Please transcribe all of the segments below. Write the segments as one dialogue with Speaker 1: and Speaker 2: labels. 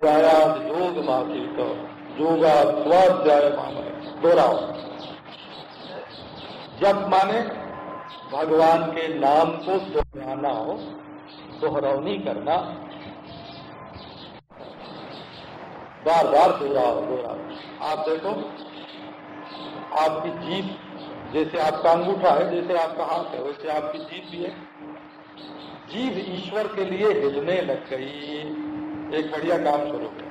Speaker 1: स्वाध्यायाद योग माफिक, योगा स्वाध्याय मामले दोहराओ। जब माने भगवान के नाम को दोहराना हो, दोहरौनी करना। बार बार दोहराओ दोहराओ। आप देखो, आपकी जीप जैसे आपका अंगूठा है, जैसे आपका हाथ है, वैसे आपकी जीप भी है। जीव ईश्वर के लिए हिलने लग गई। एक बढ़िया काम शुरू किया।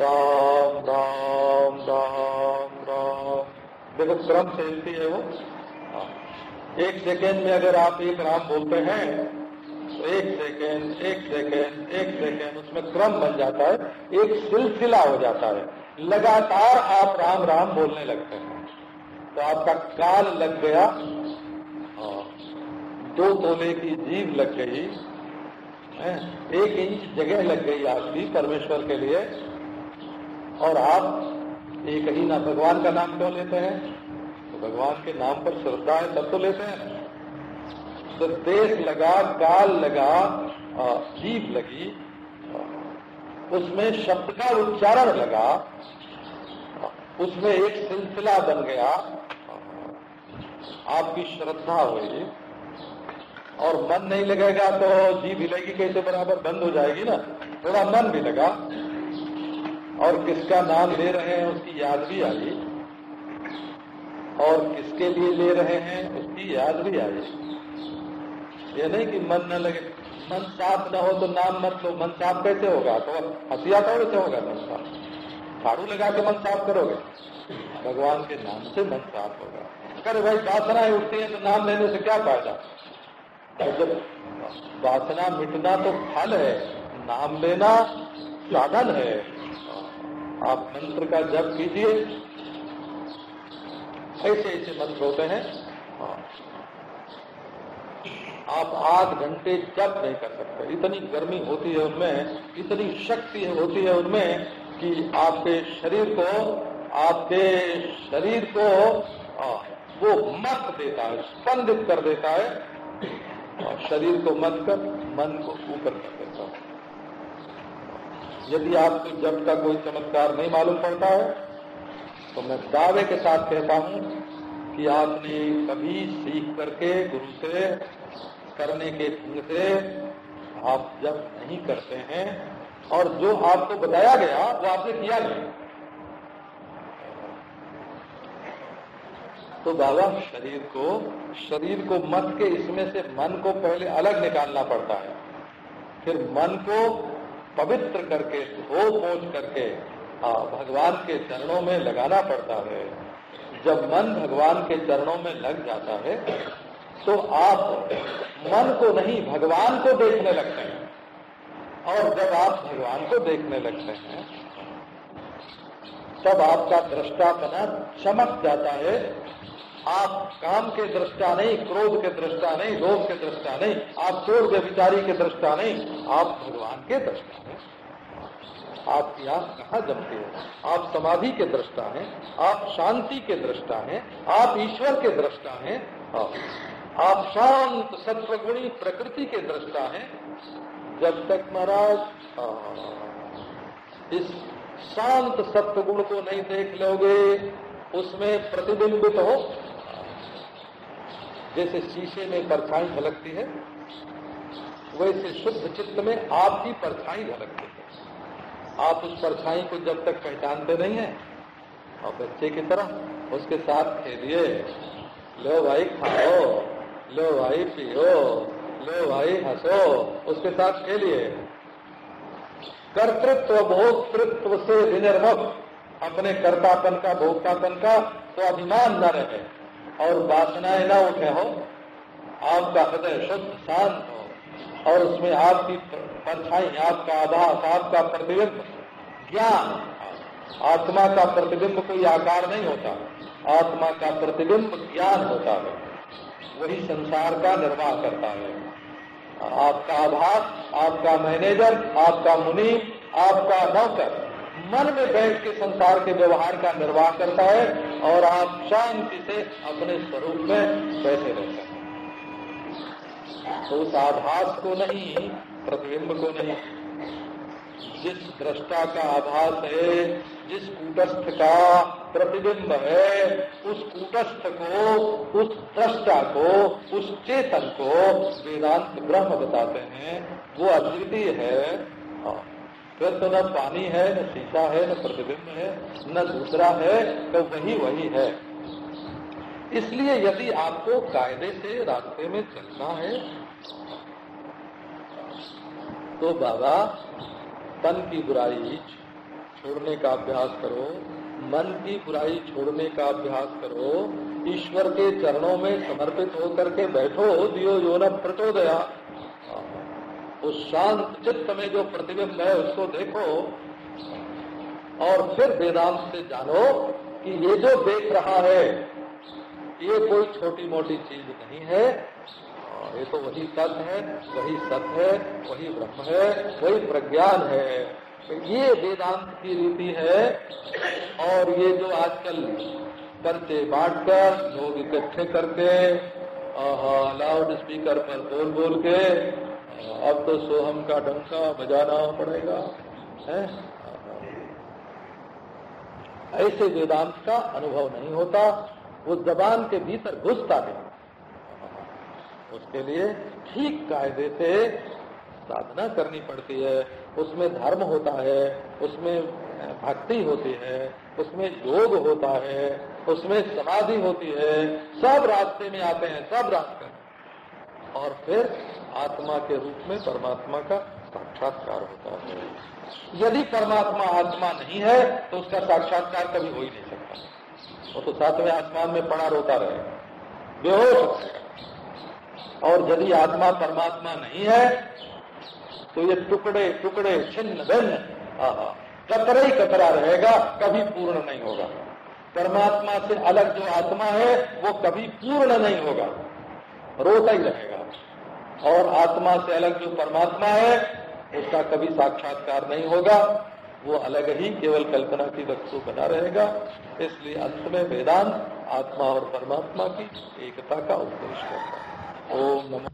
Speaker 1: राम राम राम राम। देखो क्रम से हिलती है वो। हाँ। एक सेकेंड में अगर आप एक राम बोलते हैं तो एक सेकेंड एक सेकेंड एक सेकेंड, उसमें क्रम बन जाता है, एक सिलसिला हो जाता है। लगातार आप राम राम बोलने लगते हैं। तो आपका काल लग गया। हाँ। दो तोले की जीव लग गई। एक इंच जगह लग गई आपकी परमेश्वर के लिए। और आप एक ही ना भगवान का नाम क्यों लेते हैं? तो भगवान के नाम पर श्रद्धा है तब तो लेते हैं। तो देश लगा काल लगा जीव लगी उसमें शब्द का उच्चारण लगा उसमें एक सिलसिला बन गया। आपकी श्रद्धा हुई। और मन नहीं लगेगा तो जीव हिलेगी कैसे बराबर बंद हो जाएगी ना? थोड़ा मन भी लगा। और किसका नाम ले रहे हैं उसकी याद भी आई। और किसके लिए ले रहे हैं उसकी याद भी आई। ये नहीं कि मन न लगे। मन साफ़ न हो तो नाम मत लो। मन साफ़ कैसे होगा? तो हथिया थोड़े से होगा मन साफ़ झाड़ू लगा के मन साफ़ करोगे? भगवान के नाम से मन साफ़ होगा। अगर भाई वासनाएँ उठती है तो नाम लेने से क्या फ़ायदा? जब वासना मिटना तो फल है, नाम लेना साधन है। आप मंत्र का जप कीजिए। ऐसे ऐसे मंत्र होते हैं। आप आध घंटे जप नहीं कर सकते। इतनी गर्मी होती है उनमें, इतनी शक्ति होती है उनमें कि आपके शरीर को, आपके शरीर को वो मत देता है, स्पंदित कर देता है। शरीर को मत कर, मन को ऊपर कर देता है। यदि आपको जब का कोई चमत्कार नहीं मालूम पड़ता है तो मैं दावे के साथ कहता हूँ कि आपने कभी सीख करके गुरु से, करने के ढंग से आप जब नहीं करते हैं, और जो आपको बताया गया, वो आपने किया नहीं। तो बाबा शरीर को शरीर को मत के इसमें से मन को पहले अलग निकालना पड़ता है। फिर मन को पवित्र करके धो पोछ करके आ, भगवान के चरणों में लगाना पड़ता है। जब मन भगवान के चरणों में लग जाता है तो आप मन को नहीं भगवान को देखने लगते हैं। और जब आप भगवान को देखने लगते हैं तब आपका दृष्टापना चमक जाता है। आप काम के दृष्टा नहीं, क्रोध के दृष्टा नहीं लोभ के दृष्टा नहीं, आप चोर विचारी के दृष्टा नहीं, आप भगवान के दृष्टा हैं। आपकी आँख कहाँ जमती है? आप समाधि के दृष्टा हैं, आप शांति के दृष्टा हैं, आप ईश्वर के दृष्टा हैं आप शांत सत्वगुणी प्रकृति के दृष्टा हैं। जब तक महाराज इस शांत सत्वगुण को नहीं देख लोगे, उसमें प्रतिबिंबित हो जैसे शीशे में परछाई झलकती है, वैसे शुद्ध चित्त में आपकी परछाई झलकती है। आप उस परछाई को जब तक पहचानते नहीं है, और बच्चे की तरह उसके साथ खेलिए। लो भाई खाओ, लो भाई पियो, लो भाई हंसो, उसके साथ खेलिए। कर्तृत्व, भोक्तृत्व से विनिर्मुख अपने कर्तापन का, भोक्तापन का अभिमान न रहे। और वासनाएँ न उठे हो, आपका हृदय शुद्ध, शांत हो, और उसमें आपकी परछाई, आपका आभास, आपका प्रतिबिंब, ज्ञान, आत्मा का प्रतिबिंब कोई आकार नहीं होता, आत्मा का प्रतिबिंब ज्ञान होता है, वही संसार का निर्वाह करता है। आपका आभास, आपका मैनेजर, आपका मुनि आपका नौकर मन में बैठ के संसार के व्यवहार का निर्वाह करता है और आप शांति से अपने स्वरूप में बैठे रहते हैं। तो उस आभास को नहीं, प्रतिबिंब को नहीं। जिस दृष्टा का आभास है, जिस कूटस्थ का प्रतिबिंब है, उस कूटस्थ को, उस दृष्टा को, उस चेतन को वेदांत ब्रह्म बताते हैं। वो अद्वितीय है। हाँ। फिर तो न पानी है, न शीशा है, न प्रतिबिंब है, न दूसरा है तो वही वही है। इसलिए यदि आपको कायदे से रास्ते में चलना है तो बाबा, तन की बुराई छोड़ने का अभ्यास करो, मन की बुराई छोड़ने का अभ्यास करो, ईश्वर के चरणों में समर्पित होकर के बैठो, दियो जो न प्रचोदया। उस शांत चित्त में जो प्रतिबिंब है, उसको देखो। और फिर वेदांत से जानो कि ये जो देख रहा है, ये कोई छोटी मोटी चीज़ नहीं है। ये तो वही सत्य है, वही सत्य है, वही ब्रह्म है, वही प्रज्ञान है। तो ये वेदांत की रीति है। और ये जो आजकल करते बांटकर, लोग इकट्ठे करके लाउड स्पीकर पर बोल बोल के अब तो सोहम का डंका बजाना पड़ेगा, है? ऐसे वेदांत का अनुभव नहीं होता, वो जबान के भीतर घुसता नहीं। उसके लिए ठीक कायदे से साधना करनी पड़ती है। उसमें धर्म होता है, उसमें भक्ति होती है, उसमें योग होता है, उसमें समाधि होती है। सब रास्ते में आते हैं, सब रास्ते और फिर आत्मा के रूप में परमात्मा का साक्षात्कार होता है। यदि परमात्मा आत्मा नहीं है तो उसका साक्षात्कार कभी हो ही नहीं सकता। वो तो सातवें आसमान में पड़ा रोता रहेगा, बेहोश और यदि आत्मा परमात्मा नहीं है तो ये टुकड़े टुकड़े, छिन्न, भिन्न कतरा ही कतरा रहेगा, कभी पूर्ण नहीं होगा। परमात्मा से अलग जो आत्मा है, वो कभी पूर्ण नहीं होगा। रोता ही रहेगा। और आत्मा से अलग जो परमात्मा है, उसका कभी साक्षात्कार नहीं होगा। वो अलग ही केवल कल्पना की वस्तु बना रहेगा। इसलिए अंत में वेदांत आत्मा और परमात्मा की एकता का उपदेश करता है। ओम नमो।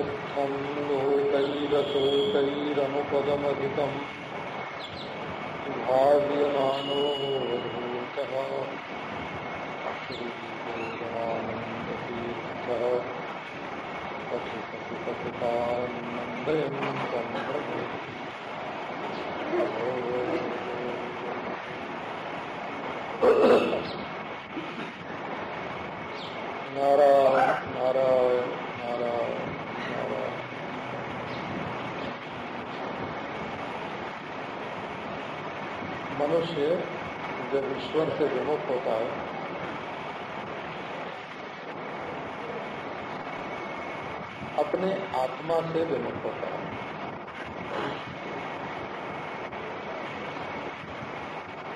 Speaker 1: उत्थं लोकैरतोकैरनुपदमधिकं भाव्यमानो भूतः श्रीपूर्णानन्दतीर्थः पथिपति पथितानन्दयं मनुष्य जब ईश्वर से विमुख होता है, अपने आत्मा से विमुख होता है।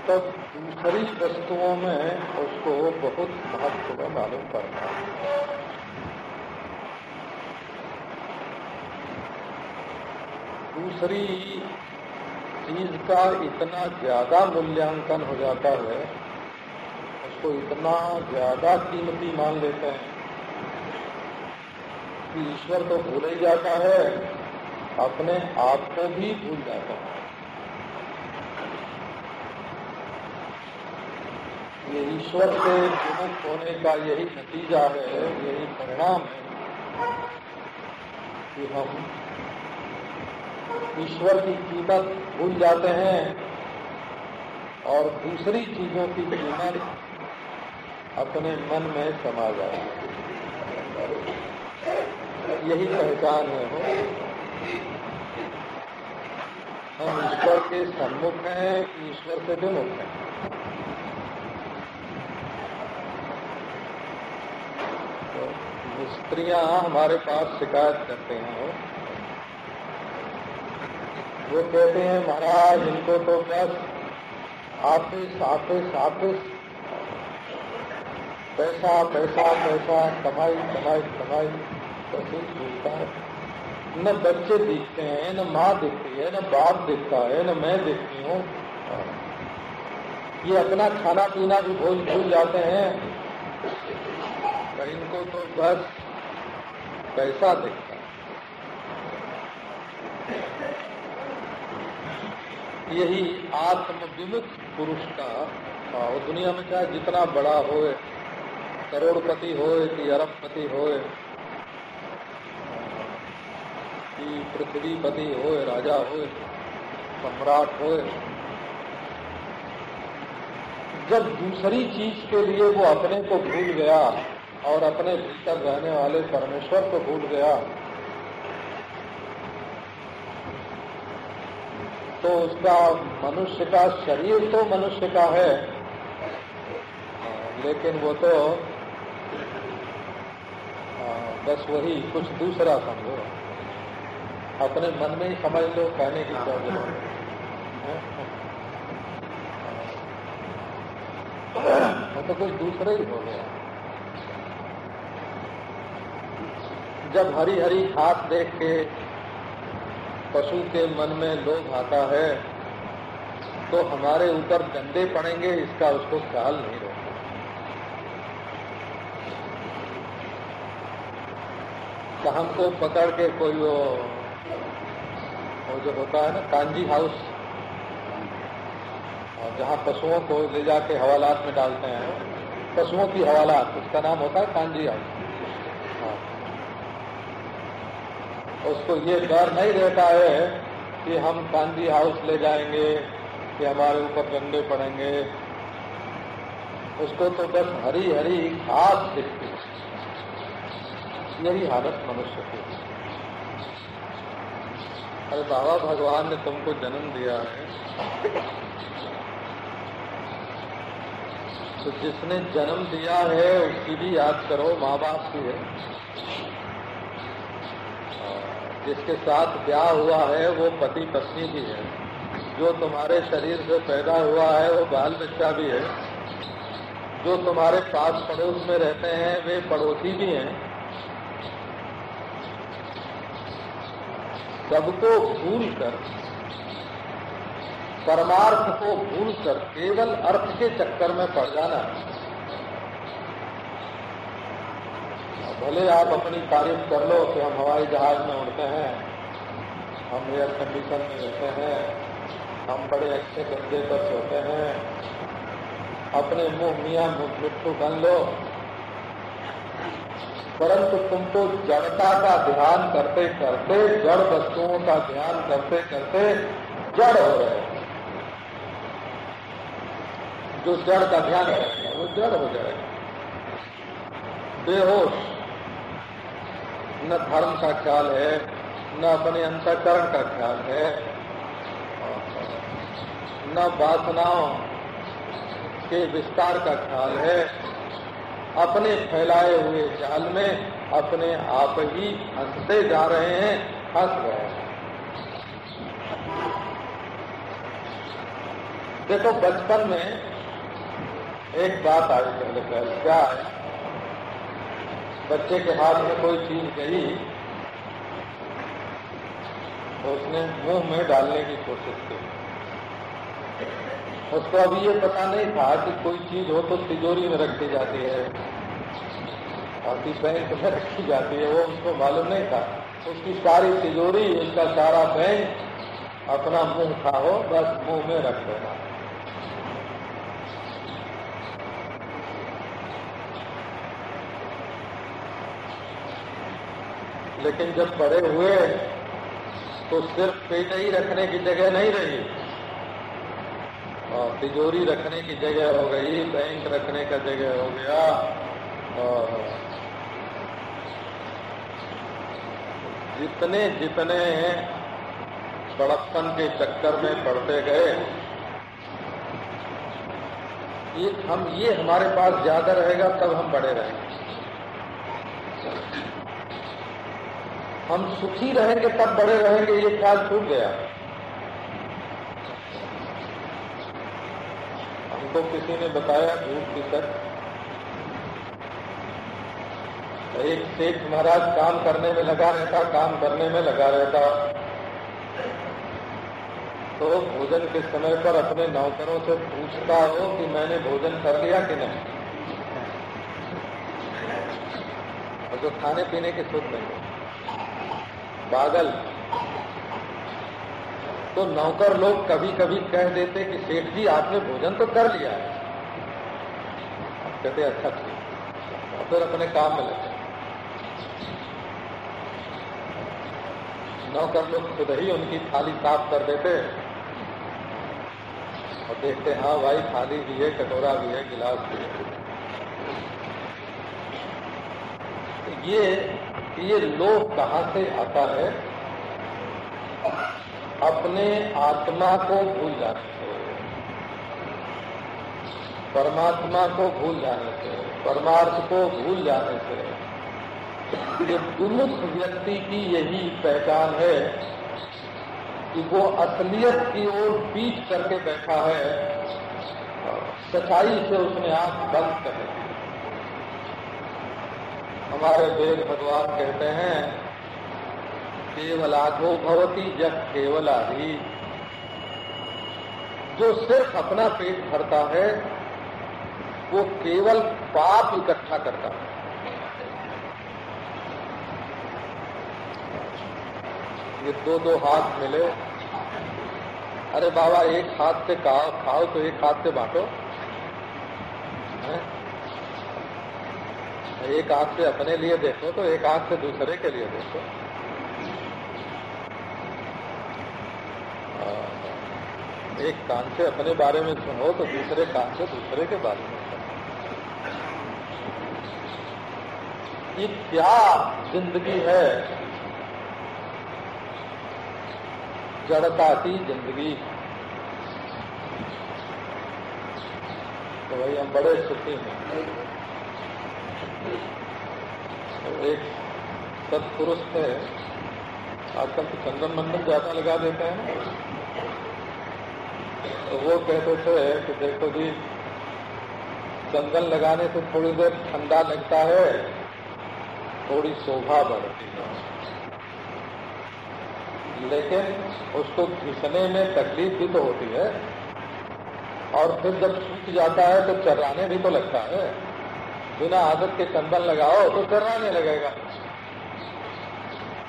Speaker 1: तब दूसरी वस्तुओं में उसको बहुत महत्व मालूम पड़ता है। दूसरी चीज़ का इतना ज़्यादा मूल्यांकन हो जाता है, उसको इतना ज़्यादा कीमती मान लेते हैं कि ईश्वर तो भूल ही जाता है, अपने आप को भी भूल जाता है। ये ईश्वर से विमुख होने का यही नतीजा है, यही परिणाम है कि हम ईश्वर की कीमत भूल जाते हैं और दूसरी चीज़ों की कीमत अपने मन में समा जाती है। यही पहचान है हो हम ईश्वर के सम्मुख हैं, ईश्वर से विमुख हैं। तो स्त्रियाँ हमारे पास शिकायत करते हैं। वो कहते हैं, महाराज, इनको तो बस आफिस आफिस आफिस पैसा पैसा पैसा, कमाई कमाई कमाई कैसे मिलता है। न बच्चे दिखते हैं, न माँ दिखती है, न बाप दिखता है, न मैं दिखती हूँ। ये अपना खाना पीना भी भूल भूल जाते हैं। इनको तो बस पैसा दिखता यही आत्म विमुख पुरुष का वो दुनिया में चाहे जितना बड़ा होए, करोड़पति होए कि अरबपति होए, कि पृथ्वीपति होए, राजा होए, सम्राट होए, जब दूसरी चीज़ के लिए वो अपने को भूल गया और अपने भीतर रहने वाले परमेश्वर को भूल गया तो उसका मनुष्य का शरीर तो मनुष्य का है। लेकिन वो तो बस वही कुछ दूसरा समझो। अपने मन में ही समझ लो, कहने की क्या ज़रूरत वो तो कुछ दूसरा ही हो गया। जब हरी हरी घास देख के पशु के मन में लोभ आता है तो हमारे ऊपर डंडे पड़ेंगे, इसका उसको ख्याल नहीं रहता। तो हमको पकड़ के कोई वो वो जो होता है ना, कांजी हाउस, और जहाँ पशुओं को ले जाके हवालात में डालते हैं, पशुओं की हवालात, उसका नाम होता है कांजी हाउस। उसको ये डर नहीं रहता है कि हम कांदी हाउस ले जाएँगे, कि हमारे ऊपर डंडे पड़ेंगे। उसको तो बस हरी हरी घास दिखती यही हालत मनुष्य की अरे बाबा, भगवान ने तुमको जन्म दिया है। तो जिसने जन्म दिया है उसकी भी याद करो, माँ बाप की है। जिसके साथ ब्याह हुआ है, वो पति पत्नी भी है। जो तुम्हारे शरीर से पैदा हुआ है, वो बाल बच्चा भी है। जो तुम्हारे पास पड़ोस में रहते हैं, वे पड़ोसी भी हैं। सबको भूल कर, परमार्थ को भूल कर केवल अर्थ के चक्कर में पड़ जाना। भले आप अपनी तारीफ़ कर लो कि हम हवाई जहाज़ में उड़ते हैं, हम एयर कंडीशन में रहते हैं, हम बड़े अच्छे गंदे पर सोते हैं, अपने मुँह मियाँ मिट्टू बन लो। परंतु तुमको जड़ता का ध्यान करते करते, जड़ वस्तुओं का ध्यान करते करते जड़ हो रहे जो जड़ का ध्यान करेगा वो जड़ हो जाएगा। बेहोश। न धर्म का ख्याल है, न अपने अंतकरण का ख्याल है। न वासनाओं के विस्तार का ख्याल है। अपने फैलाए हुए जाल में अपने आप ही हँसते जा रहे हैं, हंस रहे हैं। देखो, बचपन में एक बात आई पहले पहले क्या है? बच्चे के हाथ में कोई चीज़ गई तो उसने मुँह में डालने की कोशिश की। उसको अभी ये पता नहीं था कि कोई चीज़ हो तो तिजोरी में रखी जाती है बाकी बैंक में रखी जाती है, वो उसको मालूम नहीं था। उसकी सारी तिजोरी, उसका सारा बैंक अपना मुँह था हो बस मुँह में रख देना। लेकिन जब बड़े हुए तो सिर्फ़ पेट ही रखने की जगह नहीं रही। और तिजोरी रखने की जगह हो गई, बैंक रखने का जगह हो गया, और जितने जितने बड़प्पन के चक्कर में पड़ते गए, ये हम, ये हमारे पास ज़्यादा रहेगा, तब हम बड़े रहेंगे। हम सुखी रहेंगे, तब बड़े रहेंगे, ये ख्याल छूट गया। हमको किसी ने बताया, झूठ की सच एक सेठ महाराज काम करने में लगा रहता, काम करने में लगा रहता। तो भोजन के समय पर अपने नौकरों से पूछता हो कि मैंने भोजन कर लिया कि नहीं। और जो खाने पीने के सुध नहीं। पागल। तो नौकर लोग कभी कभी कह देते कि सेठ जी, आपने भोजन तो कर लिया है। कहते अच्छा ठीक फिर अपने काम में लगे। नौकर लोग खुद ही उनकी थाली साफ़ कर देते और देखते हाँ भाई, थाली भी है, कटोरा भी है, गिलास भी है। ये ये लोभ कहाँ से आता है? अपने आत्मा को भूल जाने से, परमात्मा को भूल जाने से, परमार्थ को भूल जाने से, ये विमुख व्यक्ति की यही पहचान है कि वो असलियत की ओर पीछ करके बैठा है सच्चाई से उसने आँख बंद कर दी। हमारे वेद भगवान कहते हैं केवलाधो भवती जब केवलाधि जो सिर्फ़ अपना पेट भरता है, वो केवल पाप इकट्ठा करता है। ये दो दो हाथ मिले। अरे बाबा, एक हाथ से खाओ खाओ तो एक हाथ से बांटो। एक आँख से अपने लिए देखो तो एक आँख से दूसरे के लिए देखो। एक कान से अपने बारे में सुनो तो दूसरे कान से दूसरे के बारे में सुनो। ये क्या ज़िंदगी है? जड़ता की ज़िंदगी। तो भाई हम बड़े सुखी हैं। एक सत्पुरुष थे आजकल तो चंदन मंडल ज़्यादा लगा देते हैं तो वो कहते थे कि देखो जी, चंदन लगाने से थोड़ी देर ठंडा लगता है, थोड़ी शोभा बढ़ती है। लेकिन उसको घिसने में तकलीफ़ भी तो होती है, और फिर जब सूख जाता है तो चराने भी तो लगता है। बिना आदत के चंदन लगाओ तो चर्राने लगेगा।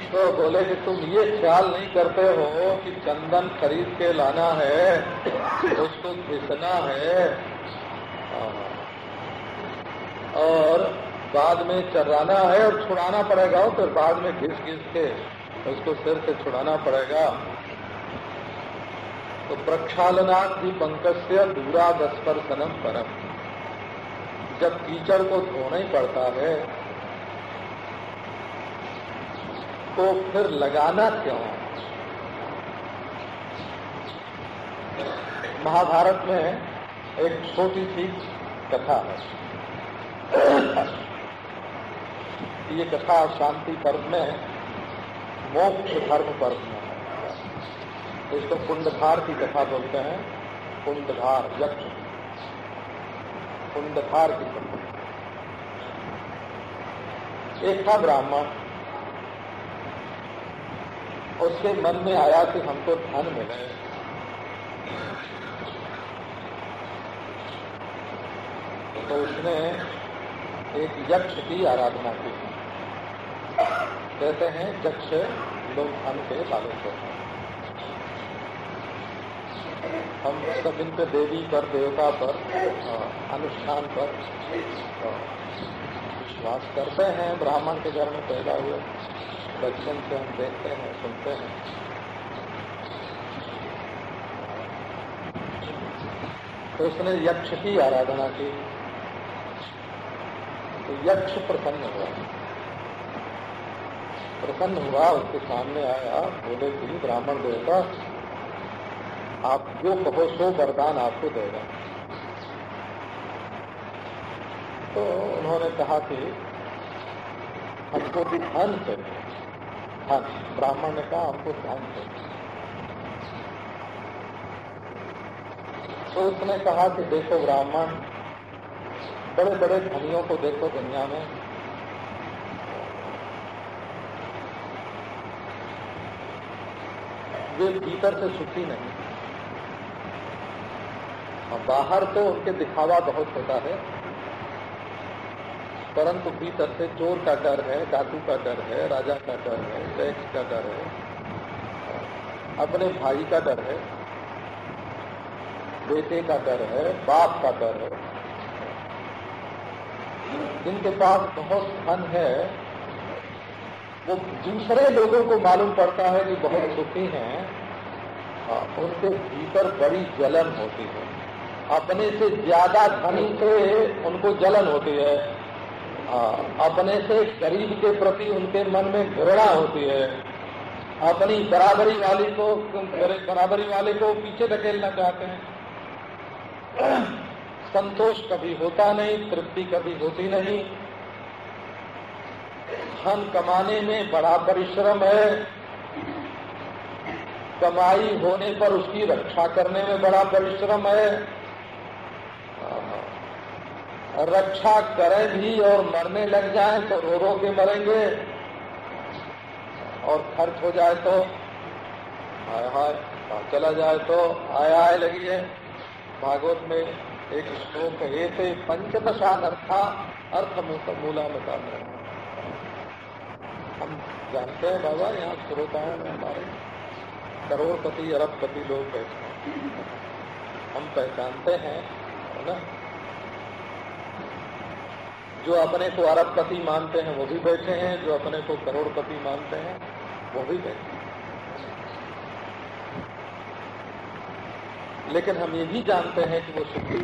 Speaker 1: तो बोले कि तुम ये ख्याल नहीं करते हो कि चंदन खरीद के लाना है उसको घिसना है। और बाद में चर्राना है और छुड़ाना पड़ेगा, और फिर तो बाद में घिस घिस के उसको सिर से छुड़ाना पड़ेगा। तो प्रक्षालनाथ भी पंकज से दूरा दस पर सनम परम। जब कीचड़ को धोना ही पड़ता है तो फिर लगाना क्यों? महाभारत में एक छोटी सी कथा है। ये कथा शांति पर्व में, मोक्ष धर्म पर्व में इसको कुंडधार की कथा बोलते हैं। कुंडधार, यक्ष। कुंडधार की कथा एक था ब्राह्मण। उसके मन में आया कि हमको धन मिले तो उसने एक यक्ष की आराधना की। कहते हैं, यक्ष लोग धन के लालच होते हैं। हम सब इनके देवी पर, देवता पर अनुष्ठान पर विश्वास करते हैं, ब्राह्मण के घर में पैदा हुए। बचपन से हम देखते हैं, सुनते हैं। तो उसने यक्ष की आराधना की। तो यक्ष प्रसन्न हुआ। प्रसन्न हुआ, उसके सामने आया, बोले कि ब्राह्मण देवता आप जो कहो सो वरदान आपको देगा। तो उन्होंने कहा कि हमको भी धन चाहिए। धन। ब्राह्मण ने कहा, हमको धन चाहिए। तो उसने कहा कि देखो ब्राह्मण बड़े बड़े धनियों को देखो दुनिया में। वे भीतर से सुखी नहीं। और बाहर तो उनके दिखावा बहुत होता है। परंतु भीतर से चोर का डर है, डाकू का डर है, राजा का डर है टैक्स का डर है, अपने भाई का डर है, बेटे का डर है, बाप का डर है। जिनके पास बहुत धन है, वो दूसरे लोगों को मालूम पड़ता है कि बहुत सुखी हैं, उनके भीतर बड़ी जलन होती है। अपने से ज़्यादा धनी से उनको जलन होती है। अपने से गरीब के प्रति उनके मन में घृणा होती है। अपनी बराबरी वाली को, बराबरी वाले को पीछे धकेलना चाहते हैं। संतोष कभी होता नहीं, तृप्ति कभी होती नहीं। धन कमाने में बड़ा परिश्रम है। कमाई होने पर उसकी रक्षा करने में बड़ा परिश्रम है। रक्षा करें भी और मरने लग जाए तो रो रो के मरेंगे। और खर्च हो जाए तो हाय हाय चला जाए तो आय आय लगी है भागवत में एक श्लोक ये थे पंचदशा अर्था अर्थ मूला बता रहे हम जानते हैं बाबा, यहाँ श्रोताओं में हमारे। करोड़पति, अरबपति लोग बैठे हम पहचानते हैं, है ना? जो अपने को अरबपति मानते हैं, वो भी बैठे हैं। जो अपने को करोड़पति मानते हैं, वो भी बैठे हैं। लेकिन हम ये भी जानते हैं कि वो सुखी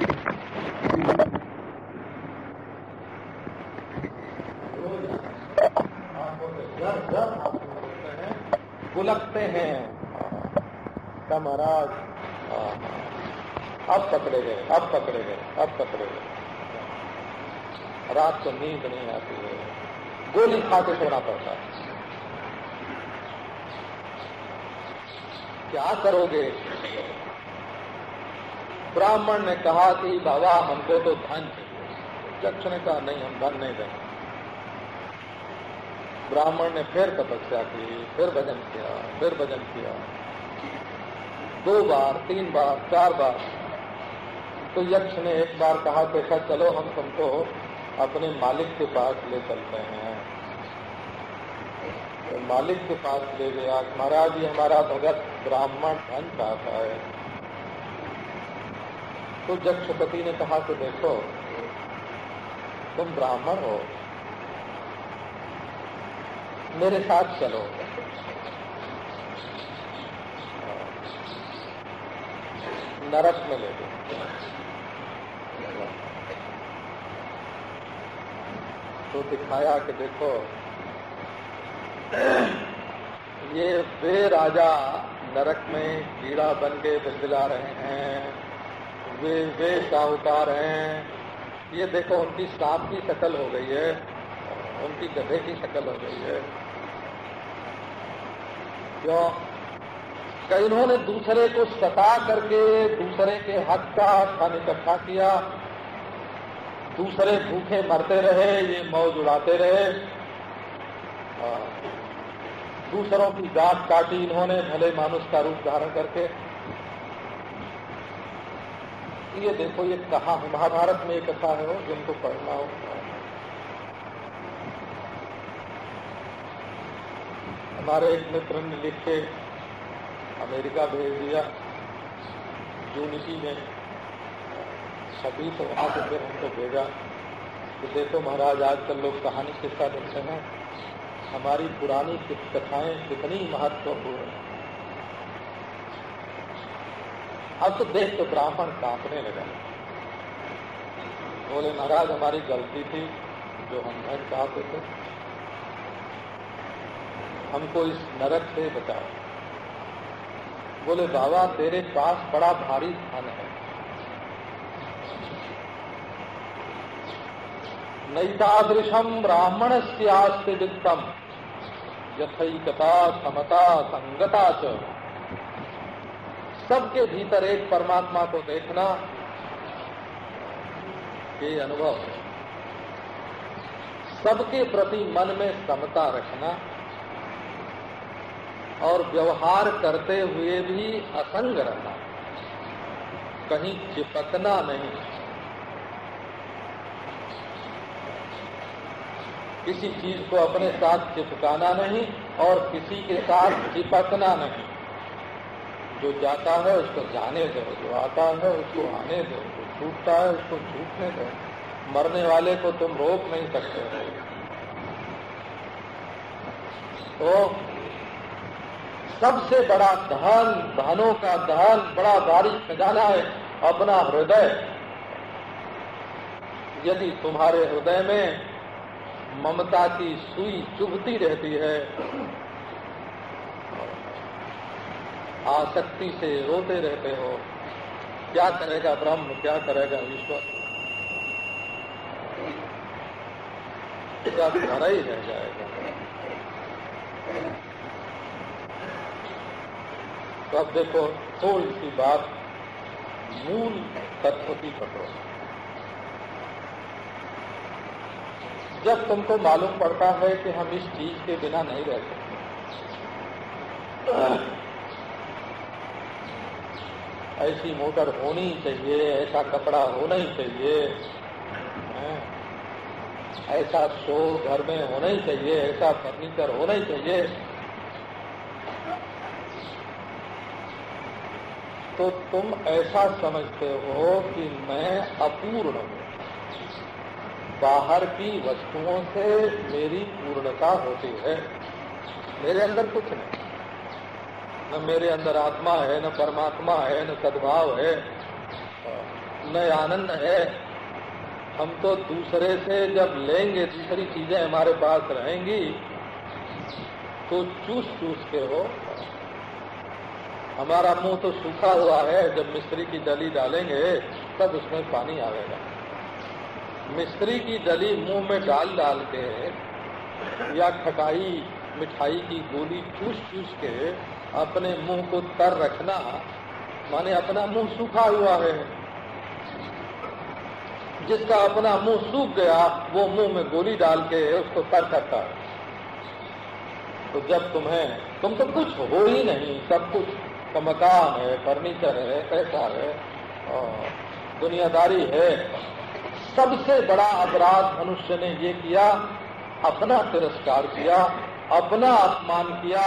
Speaker 1: बुलकते हैं का महाराज? अब पकड़े गए, अब पकड़े गए, अब पकड़े गए। रात को नींद नहीं आती है। गोली खा के सोना पड़ता है। क्या करोगे? ब्राह्मण ने कहा कि, बाबा, हमको तो धन चक्ष ने कहा नहीं, हम धन नहीं देंगे। ब्राह्मण ने फिर तपस्या की, फिर भजन किया, फिर भजन किया। दो बार, तीन बार, चार बार। तो यक्ष ने एक बार कहा अच्छा चलो, हम तुमको अपने मालिक के पास ले चलते हैं। तो मालिक के पास ले गया महाराज जी हमारा भगत ब्राह्मण धन चाहता है तो जक्षपति ने कहा कि देखो, तुम ब्राह्मण हो। मेरे साथ चलो। नरक में ले गए। तो दिखाया कि देखो, ये वे राजा नरक में कीड़ा बन के बिजला रहे हैं, वे वे साहूकार हैं। ये देखो, उनकी सांप की शक्ल हो गई है, उनकी गधे की शक्ल हो गई है। क्यों? कई इन्होंने दूसरे को सता करके, दूसरे के हक का धन इकट्ठा किया दूसरे भूखे मरते रहे, ये मौज उड़ाते रहे। दूसरों की जात काटी इन्होंने, भले मानुष का रूप धारण करके। ये देखो, ये कहा है महाभारत में एक कथा है वो, जिनको पढ़ना हो। हमारे एक मित्र ने लिख के अमेरिका भेज दिया, यूनिटी में। छपी तो वहाँ से फिर हमको भेजा। कि देखो महाराज आजकल लोग कहानी किस्सा लिखते हैं। हमारी पुरानी कथाएँ कितनी महत्वपूर्ण है। अब तो देख तो ब्राह्मण कांपने लगा। बोले, महाराज, हमारी गलती थी जो हम नहीं चाहते थे। हमको इस नरक से बचाओ। बोले, बाबा, तेरे पास बड़ा भारी धन है। नैतादृशम ब्राह्मण से वित्तम। यथकता, समता, संगता च। सबके भीतर एक परमात्मा को देखना ये अनुभव है। सबके प्रति मन में समता रखना और व्यवहार करते हुए भी असंग रहना। कहीं चिपकना नहीं। किसी चीज़ को अपने साथ चिपकाना नहीं और किसी के साथ चिपकना नहीं। जो जाता है उसको जाने दो, जो आता है उसको आने दो, जो छूटता है उसको छूटने दो। मरने वाले को तुम रोक नहीं सकते तो सबसे बड़ा धन धनों का धन बड़ा भारी खजाना है अपना हृदय। यदि तुम्हारे हृदय में ममता की सुई चुभती रहती है। आसक्ति से रोते रहते हो। क्या करेगा ब्रह्म, क्या करेगा ईश्वर? सब घर ही रह जाएगा? तो अब देखो, थोड़ी सी बात मूल तत्व की पकड़ो। जब तुमको मालूम पड़ता है कि हम इस चीज़ के बिना नहीं रह सकते। ऐसी मोटर होनी चाहिए, ऐसा कपड़ा होना ही चाहिए ऐसा शो घर में होना ही चाहिए, ऐसा फर्नीचर होना ही चाहिए। तो तुम ऐसा समझते हो कि मैं अपूर्ण हूँ। बाहर की वस्तुओं से मेरी पूर्णता होती है। मेरे अंदर कुछ नहीं। न मेरे अंदर आत्मा है, न परमात्मा है, न सद्भाव है, न आनंद है। हम तो दूसरे से जब लेंगे, दूसरी चीज़ें हमारे पास रहेंगी तो चूस चूस के हो। हमारा मुँह तो सूखा हुआ है, जब मिस्त्री की डली डालेंगे, तब उसमें पानी आएगा। मिस्त्री की डली मुँह में डाल डाल के या खटाई, मिठाई की गोली चूस चूस के अपने मुँह को तर रखना, माने अपना मुँह सूखा हुआ है। जिसका अपना मुँह सूख गया, वो मुँह में गोली डाल के उसको तर करता है। तो जब तुम्हें, तुम तो कुछ हो ही नहीं, सब कुछ तो मकान है, फर्नीचर है, पैसा है, और दुनियादारी है। सबसे बड़ा अपराध मनुष्य ने ये किया, अपना तिरस्कार किया, अपना अपमान किया,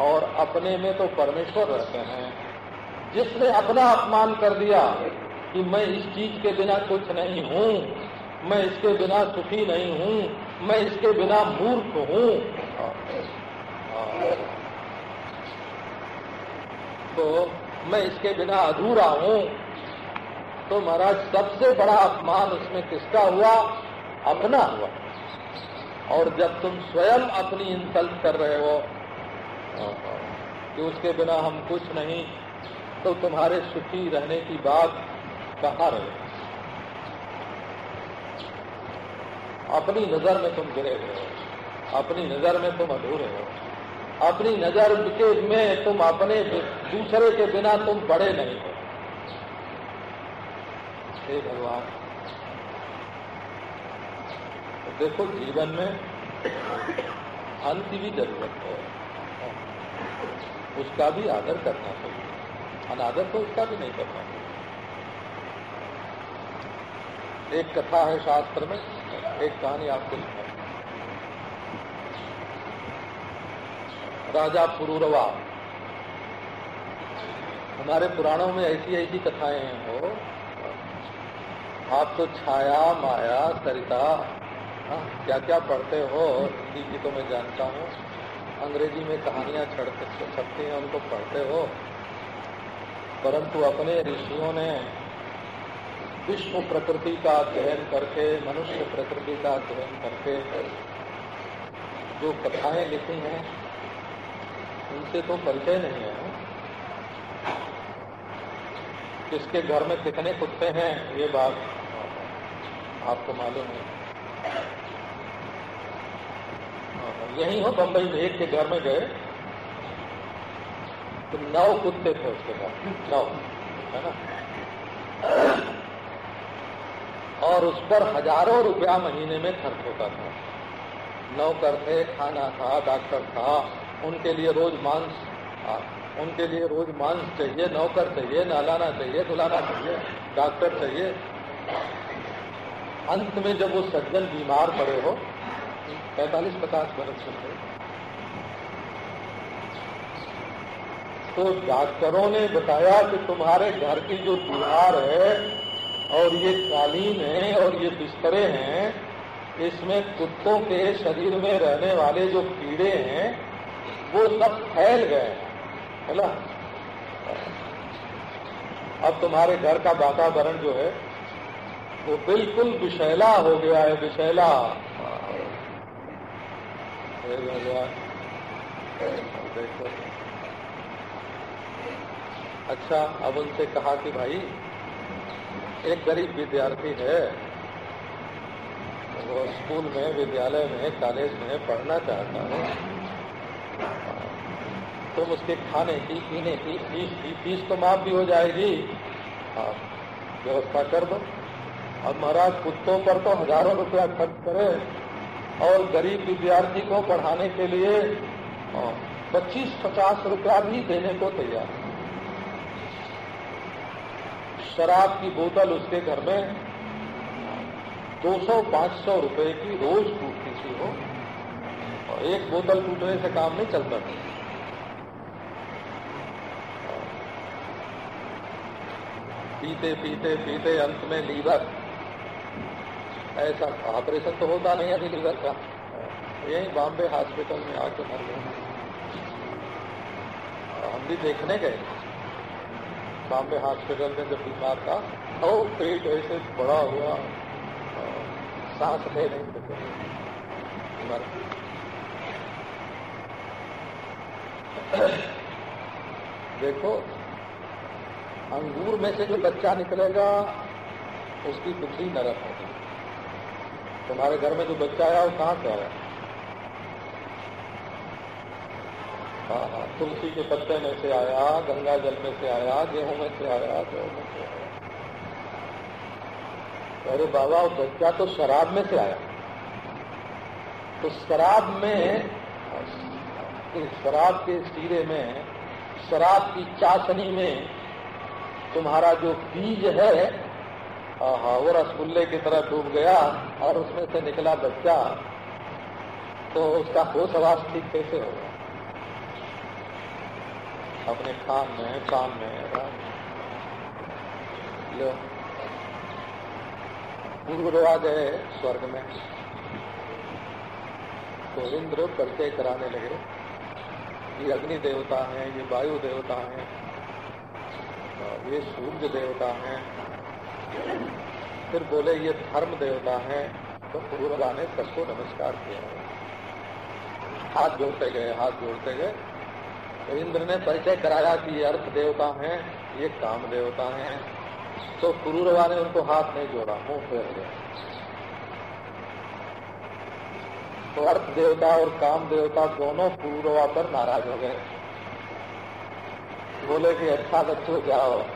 Speaker 1: और अपने में तो परमेश्वर रहते हैं। जिसने अपना अपमान कर दिया कि मैं इस चीज़ के बिना कुछ नहीं हूँ, मैं इसके बिना सुखी नहीं हूँ, मैं इसके बिना मूर्ख हूँ। तो मैं इसके बिना अधूरा हूँ। तो महाराज सबसे बड़ा अपमान उसमें किसका हुआ? अपना हुआ। और जब तुम स्वयं अपनी इंसल्ट कर रहे हो कि उसके बिना हम कुछ नहीं तो तुम्हारे सुखी रहने की बात कहा रहे? अपनी नज़र में तुम गिरे हुए हो। अपनी नज़र में तुम अधूरे हो। अपनी नज़र के में तुम अपने दूसरे के बिना तुम बड़े नहीं हो। हे भगवान। देखो, जीवन में अंत की भी ज़रूरत है। उसका भी आदर करना चाहिए। अनादर तो उसका भी नहीं करना चाहिए। एक कथा है शास्त्र में, एक कहानी आपको सुना राजा पुरूरवा। हमारे पुराणों में ऐसी ऐसी कथाएँ हैं हो आप तो छाया माया सरिता। हाँ, क्या क्या पढ़ते हो? हिंदी की तो मैं जानता हूँ। अंग्रेज़ी में कहानियाँ छपती हैं उनको पढ़ते हो। परंतु अपने ऋषियों ने विश्व प्रकृति का अध्ययन करके मनुष्य प्रकृति का अध्ययन करके जो कथाएँ लिखी हैं उनसे तो परिचय नहीं है। किसके घर में कितने कुत्ते हैं, ये बात आपको मालूम है। यही हो, बम्बई में, एक के घर में गए। तो नौ कुत्ते थे उसके घर, नौ, है ना? और उस पर हज़ारों रुपया महीने में खर्च होता था। नौकर थे, खाना था, डॉक्टर था, उनके लिए रोज मांस उनके लिए रोज मांस चाहिए, नौकर चाहिए नहलाना चाहिए धुलाना चाहिए, डॉक्टर चाहिए। अंत में जब वो सज्जन बीमार पड़े हो, पैतालीस पचास बरस से तो डॉक्टरों ने बताया कि तुम्हारे घर की जो दीवार है और ये कालीन है और ये बिस्तरे हैं, इसमें कुत्तों के शरीर में रहने वाले जो कीड़े हैं, वो सब फैल गए है। ना? अब तुम्हारे घर का वातावरण जो है, वो बिल्कुल विशैला हो गया है देखो अच्छा अब उनसे कहा कि भाई, एक गरीब विद्यार्थी है, वो स्कूल में, विद्यालय में, कॉलेज में पढ़ना चाहता है। तुम उसके खाने की, पीने की फ़ीस की फ़ीस तो माफ़ भी हो जाएगी। आप व्यवस्था कर दो। और महाराज कुत्तों पर तो हज़ारों रुपया खर्च करे। और गरीब विद्यार्थी को पढ़ाने के लिए पच्चीस, पचास रुपया भी देने को तैयार। शराब की बोतल उसके घर में 200-500 रुपए की रोज टूटती थी हो और एक बोतल टूटने से काम नहीं चलता था। पीते पीते पीते अंत में लीवर। ऐसा ऑपरेशन तो होता नहीं अभी लीवर का। यही बॉम्बे हॉस्पिटल में आके मर गए। हम भी देखने गए। बॉम्बे हॉस्पिटल में जब बीमार था और पेट ऐसे बड़ा हुआ सांस ले नहीं सके देखो अंगूर में से जो बच्चा निकलेगा, उसकी बुद्धि नरक होगी। तुम्हारे घर में जो बच्चा आया, वो कहाँ से आया? हाँ हाँ तुलसी के पत्ते में से आया, गंगा जल में से आया, गेहूँ में से आया, गेहूँ में से आया। अरे बाबा, वो बच्चा तो शराब में से आया। तो शराब में शराब के सीरे में, शराब की चाशनी में तुम्हारा जो बीज है वो रसगुल्ले की तरह डूब गया और उसमें से निकला बच्चा। तो उसका होश आवाज़ ठीक कैसे होगा? अपने खान में काम में लो। पूर्ववा गए स्वर्ग में। इंद्र परिचय कराने लगे। ये अग्नि देवता हैं, ये वायु देवता हैं। ये सूर्य देवता हैं। फिर बोले, ये धर्म देवता हैं। तो पूर्ववा ने सबको नमस्कार किया। हाथ जोड़ते गए, हाथ जोड़ते गए। तो इंद्र ने परिचय कराया कि ये अर्थ देवता हैं, ये काम देवता हैं। तो पुरूरवा ने उनको हाथ नहीं जोड़ा, मुँह फेर गया तो अर्थ देवता और काम देवता दोनों पुरूरवा पर नाराज़ हो गए। बोले कि अच्छा बच्चों, जाओ?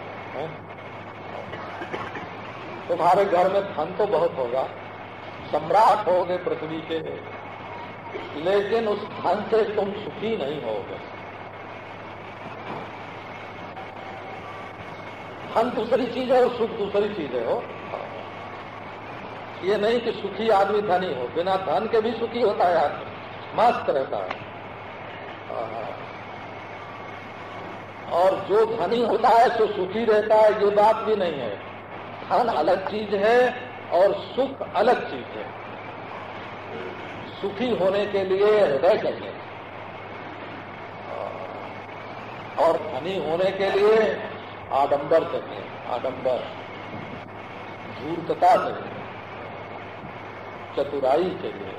Speaker 1: तुम्हारे घर में धन तो बहुत होगा, सम्राट होगे पृथ्वी के। लेकिन उस धन से तुम सुखी नहीं होगे। धन दूसरी चीज़ है और सुख दूसरी चीज़ है, हो? ये नहीं कि सुखी आदमी धनी हो, बिना धन के भी सुखी होता है आदमी। मस्त रहता है। और जो धनी होता है तो सुखी रहता है, ये बात भी नहीं है। धन अलग चीज़ है और सुख अलग चीज़ है। सुखी होने के लिए हृदय चाहिए। और धनी होने के लिए आडंबर चाहिए, आडंबर। धूर्तता चाहिए, चतुराई चाहिए।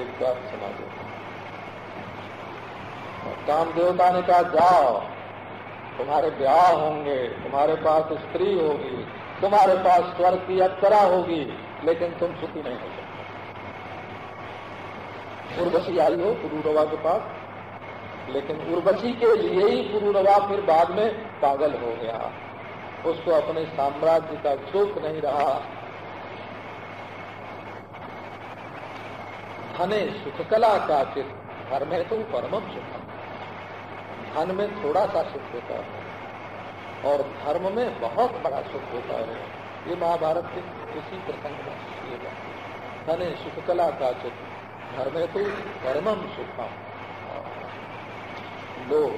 Speaker 1: एक बात दो। काम देवता ने कहा, जाओ तुम्हारे ब्याह होंगे, तुम्हारे पास स्त्री होगी, तुम्हारे पास स्वर्ग की अप्सरा होगी, लेकिन तुम सुखी नहीं हो सकते। उर्वशी आई हो पुरूरवा के पास, लेकिन उर्वशी के लिए ही पुरूरवा फिर बाद में पागल हो गया। उसको अपने साम्राज्य का सुख नहीं रहा। धने सुख कला का चित धर्म है तो परमम सुख धन में थोड़ा सा सुख होता है और धर्म में बहुत बड़ा सुख होता है। ये महाभारत के किसी प्रसंग में धने सुख कला का चित घर में तो परमम सुखम। लोग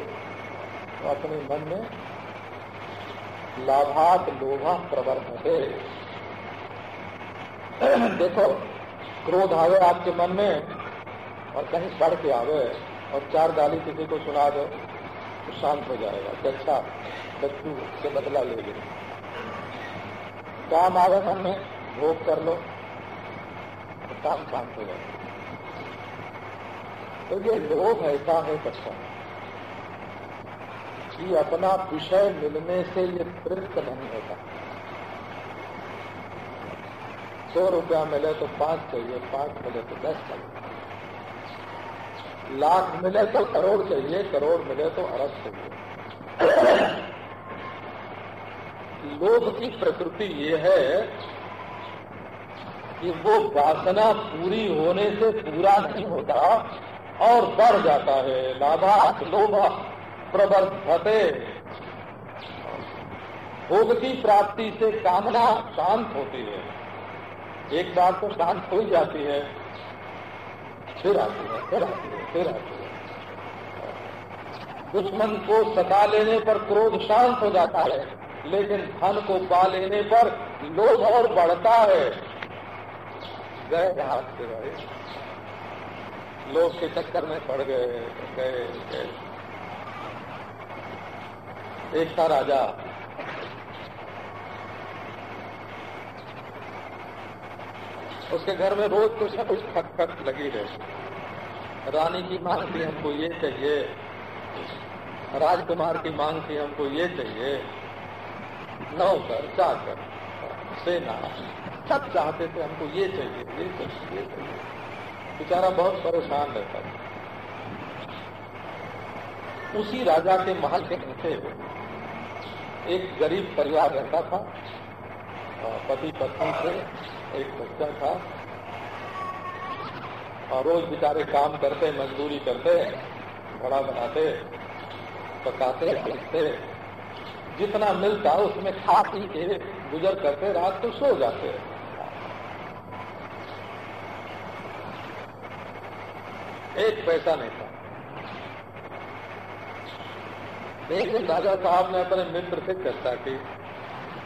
Speaker 1: तो अपने मन में लाभात लोभा प्रवर्तते देखो, क्रोध आवे आपके मन में और कहीं सड़ के आवे और चार गाली किसी को सुना दो। तो शांत हो जाएगा, कि अच्छा बच्चू से बदला ले लो। काम आवे मन में भोग कर लो तो काम शांत हो जाएगा। तो ये लोभ ऐसा है बच्चा कि अपना विषय मिलने से ये तृप्त नहीं होता। सौ रुपया मिले तो पाँच चाहिए, पाँच मिले तो दस चाहिए। लाख मिले तो करोड़ चाहिए, करोड़ मिले तो अरब चाहिए। लोभ की प्रकृति ये है कि वो वासना पूरी होने से पूरा नहीं होता और बढ़ जाता है। लाभा लोभा प्रवर्धते। भोग की प्राप्ति से कामना शांत होती है। एक बार तो शांत हो ही जाती है। फिर आती है, फिर आती है, फिर आती है। दुश्मन को सता लेने पर क्रोध शांत हो जाता है, लेकिन धन को पा लेने पर लोभ और बढ़ता है। गए हाथ से गए लोग के चक्कर में पड़ गए गए गए। एक था राजा। उसके घर में रोज कुछ न कुछ खट खट लगी रहे रानी की मांग थी हमको ये चाहिए। राजकुमार की मांग थी हमको ये चाहिए। नौकर, चाकर, सेना, सब चाहते थे हमको ये चाहिए ये चाहिए ये चाहिए। बेचारा बहुत परेशान रहता था। उसी राजा के महल के नीचे एक गरीब परिवार रहता था। पति पत्नी से एक बच्चा था। और रोज बेचारे काम करते, मजदूरी करते, घड़ा बनाते, पकाते पीते जितना मिलता, उसमें खा पी के गुजर करते, रात को सो जाते। एक पैसा नहीं था। एक दिन राजा साहब ने अपने मित्र से चर्चा की।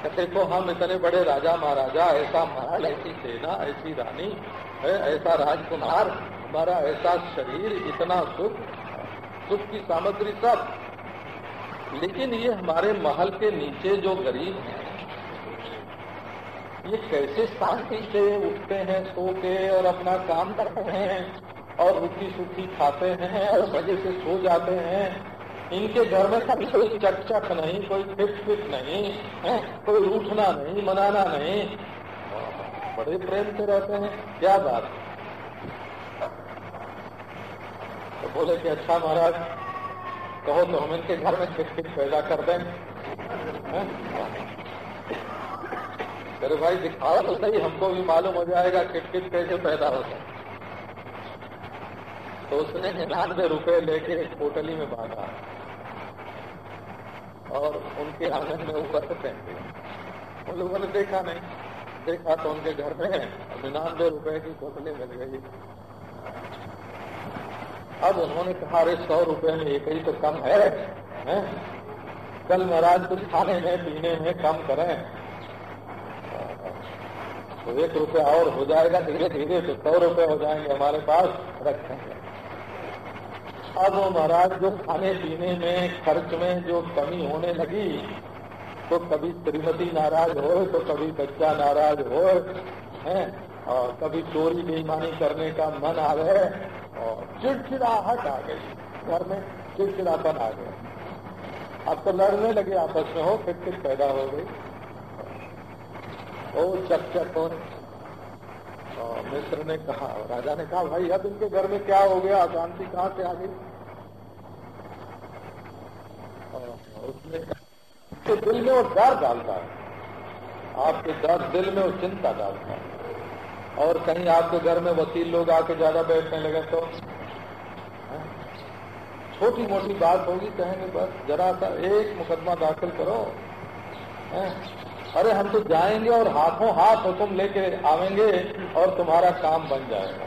Speaker 1: देखो हम इतने बड़े राजा महाराजा, ऐसा महल, ऐसी सेना, ऐसी रानी ऐसा राजकुमार, हमारा ऐसा शरीर, इतना सुख सुख की सामग्री सब। लेकिन ये हमारे महल के नीचे जो गरीब हैं, ये कैसे शांति से उठते हैं, सो के और अपना काम करते हैं और रुकी सुखी खाते हैं और मज़े से सो जाते हैं? इनके घर में कभी कोई चकचक नहीं, कोई फिट नहीं, है? कोई उठना नहीं, मनाना नहीं। बड़े प्रेम से रहते हैं। क्या बात तो बोले कि अच्छा महाराज, कहो तो हम इनके घर में फिट पैदा कर दें। अरे भाई दिखाओ तो सही, हमको भी मालूम हो जाएगा किट कैसे पैदा होता है। तो उसने निन्यानवे रुपए लेके एक पोटली में बांधा। और उनके आँगन में ऊपर से फेंक दिया उन लोगों ने देखा नहीं। देखा तो उनके घर में निन्यानवे रुपए की पोटली मिल गई। अब उन्होंने कहा अरे सौ रुपए में एक ही तो कम है, है? कल महाराज कुछ खाने में पीने में कम करें। तो एक रुपया और हो जाएगा धीरे धीरे तो सौ रुपए हो जाएँगे हमारे पास। रखेंगे। अब महाराज, जो खाने पीने में, खर्च में जो कमी होने लगी तो कभी श्रीमती नाराज़ हो तो कभी बच्चा नाराज़ हो, है? और कभी चोरी बेईमानी करने का मन आ गए और चिड़चिड़ाहट आ गई। घर में चिड़चिड़ापन आ गया। अब तो लड़ने लगे, आपस में हो फिर फिर पैदा हो गई। ओ चक चक हो मित्र ने कहा, राजा ने कहा, भाई, अब इनके घर में क्या हो गया? अशांति कहाँ से आ गई? उसने आपके दिल में वो डर डालता है। आपके डर दिल में वो चिंता डालता है। और कहीं आपके घर में वकील लोग आके ज़्यादा बैठने लगे तो छोटी मोटी बात होगी, कहेंगे, बस जरा सा एक मुकदमा दाखिल करो, है? अरे हम तो जाएँगे और हाथों हाथ हुक्म लेके आवेंगे और तुम्हारा काम बन जाएगा।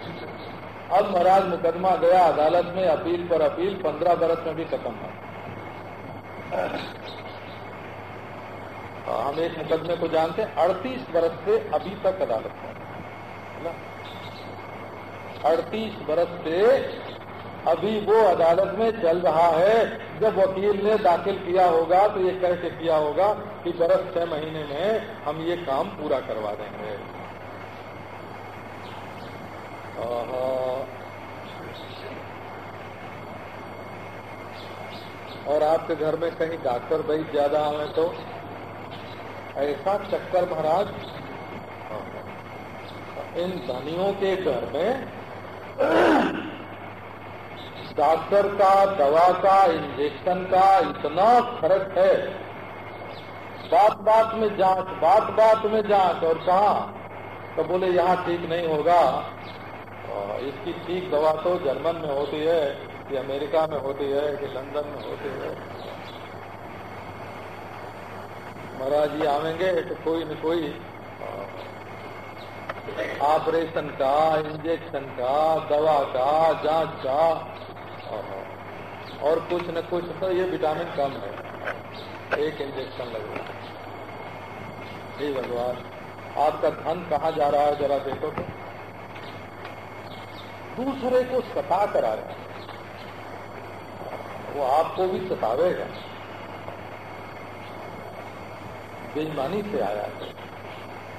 Speaker 1: अब महाराज मुकदमा गया, अदालत में अपील पर अपील, पंद्रह बरस में भी खत्म है। हम एक मुकदमे को जानते हैं, अड़तीस बरस से अभी तक अदालत में अड़तीस बरस से अभी वो अदालत में चल रहा है, जब वकील ने दाखिल किया होगा तो ये कह के किया होगा कि बरस छह महीने में हम ये काम पूरा करवा देंगे। और आपके घर में कहीं डॉक्टर भाई ज़्यादा आवे तो? ऐसा चक्कर महाराज। इन धनियों के घर में डॉक्टर का, दवा का, इंजेक्शन का इतना खर्च है बात बात में जाँच, बात बात में जाँच। और कहा? तो बोले, यहाँ ठीक नहीं होगा। इसकी ठीक दवा तो जर्मन में होती है, कि अमेरिका में होती है, कि लंदन में होती है। महाराज जी आवेंगे तो कोई न कोई ऑपरेशन का, इंजेक्शन का, दवा का, जाँच का और कुछ न कुछ तो ये विटामिन कम है। एक इंजेक्शन लगेगा। जी भगवान, आपका धन कहाँ जा रहा है जरा देखो तो। दूसरे को सता करा रहा है। वो आपको भी सतावेगा। बेईमानी से आया है।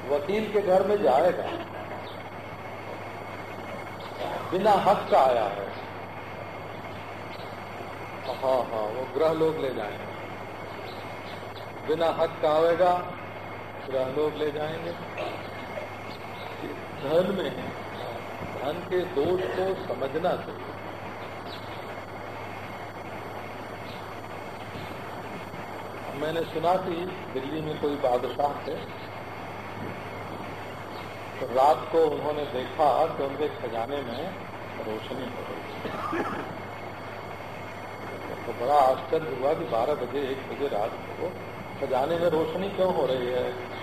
Speaker 1: वकील के घर में जाएगा। बिना हक का आया है। हाँ हाँ वो ग्रह लोग ले जाएँगे। बिना हक का आवेगा लोग ले जाएँगे। धन में धन के दोष को समझना चाहिए। मैंने सुना कि दिल्ली में कोई बादशाह थे। तो रात को उन्होंने देखा कि उनके खजाने में रोशनी हो रही तो बड़ा आश्चर्य हुआ कि 12 बजे, एक बजे रात को खजाने में रोशनी क्यों हो रही है?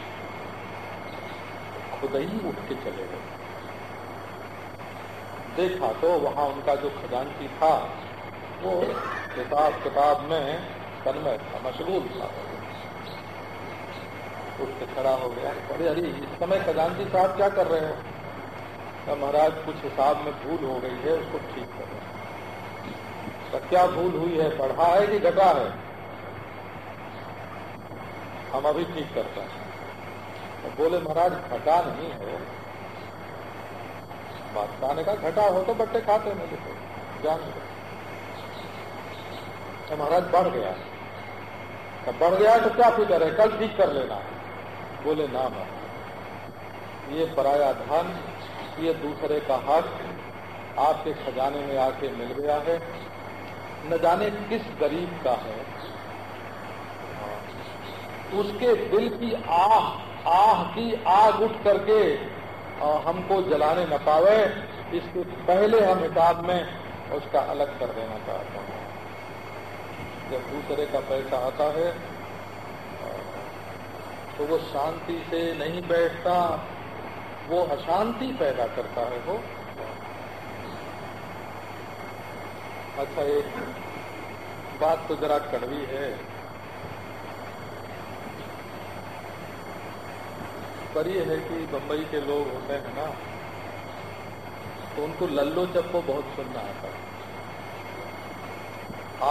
Speaker 1: खुद ही उठ के चले गए। देखा तो वहाँ उनका जो खजानची था, वो किताब किताब में तन्मय था, मशगूल था। उठ के खड़ा हो गया। अरे अरे, इस समय खजानजी साहब क्या कर रहे हैं? तो महाराज, कुछ हिसाब में भूल हो गई है, उसको ठीक कर तो क्या भूल हुई है? बढ़ा है कि घटा है? हम अभी ठीक करते हैं। बोले, महाराज, घटा नहीं है। बादशाह ने कहा घटा हो तो बट्टे खाते हैं मुझे जान तो महाराज बढ़ गया। तो बढ़ गया तो क्या फ़िक्र है? कल ठीक कर लेना। बोले, ना मैं ये पराया धन, ये दूसरे का हक आपके खजाने में आके मिल गया है। न जाने किस गरीब का है। उसके दिल की आह आह की आग उठ करके हमको जलाने न पावे। इसके पहले हम हिसाब में उसका अलग कर देना चाहते हैं। जब दूसरे का पैसा आता है तो वो शांति से नहीं बैठता, वो अशांति पैदा करता है वो। अच्छा एक बात तो जरा कड़वी है। पर ये है कि, बम्बई के लोग होते हैं ना तो उनको लल्लो चप्पो बहुत सुनना आता है।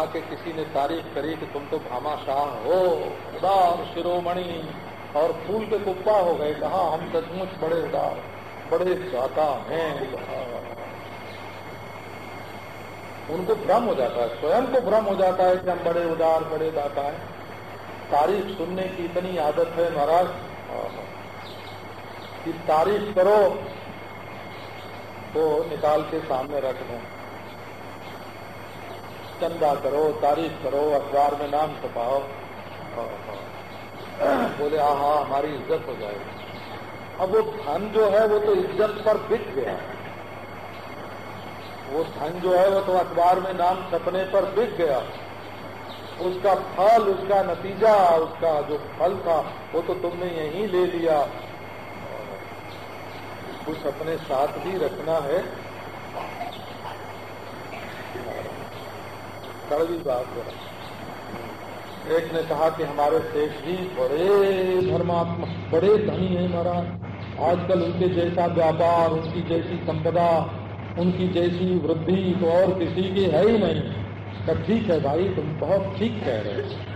Speaker 1: आके किसी ने तारीफ़ करी कि तुम तो भामाशाह हो, उदार शिरोमणि, और फूल के कुप्पा हो गए, कहा, हम सचमुच बड़े उदार, बड़े जाता हैं। उनको भ्रम हो जाता है, स्वयं को भ्रम हो जाता है कि हम बड़े उदार, बड़े दाता हैं। तारीफ़ सुनने की इतनी आदत है महाराज। कि तारीफ़ करो तो निकाल के सामने रख दो। चंदा करो, तारीफ़ करो, अखबार में नाम छपाओ। बोले हाँ हमारी इज़्ज़त हो जाएगी। अब वो धन जो है, वो तो इज़्ज़त पर बिक गया। वो धन जो है, वो तो अखबार में नाम छपने पर बिक गया। उसका फल, उसका नतीजा, उसका जो फल था, वो तो तुमने यहीं ले लिया। कुछ अपने साथ भी रखना है। कड़वी बात है। एक ने कहा कि हमारे शेष जी बड़े धर्मात्मा, बड़े धनी है महाराज। आजकल उनके जैसा व्यापार, उनकी जैसी संपदा, उनकी जैसी वृद्धि तो और किसी की है ही नहीं। तो ठीक है भाई, तुम बहुत ठीक कह रहे हो।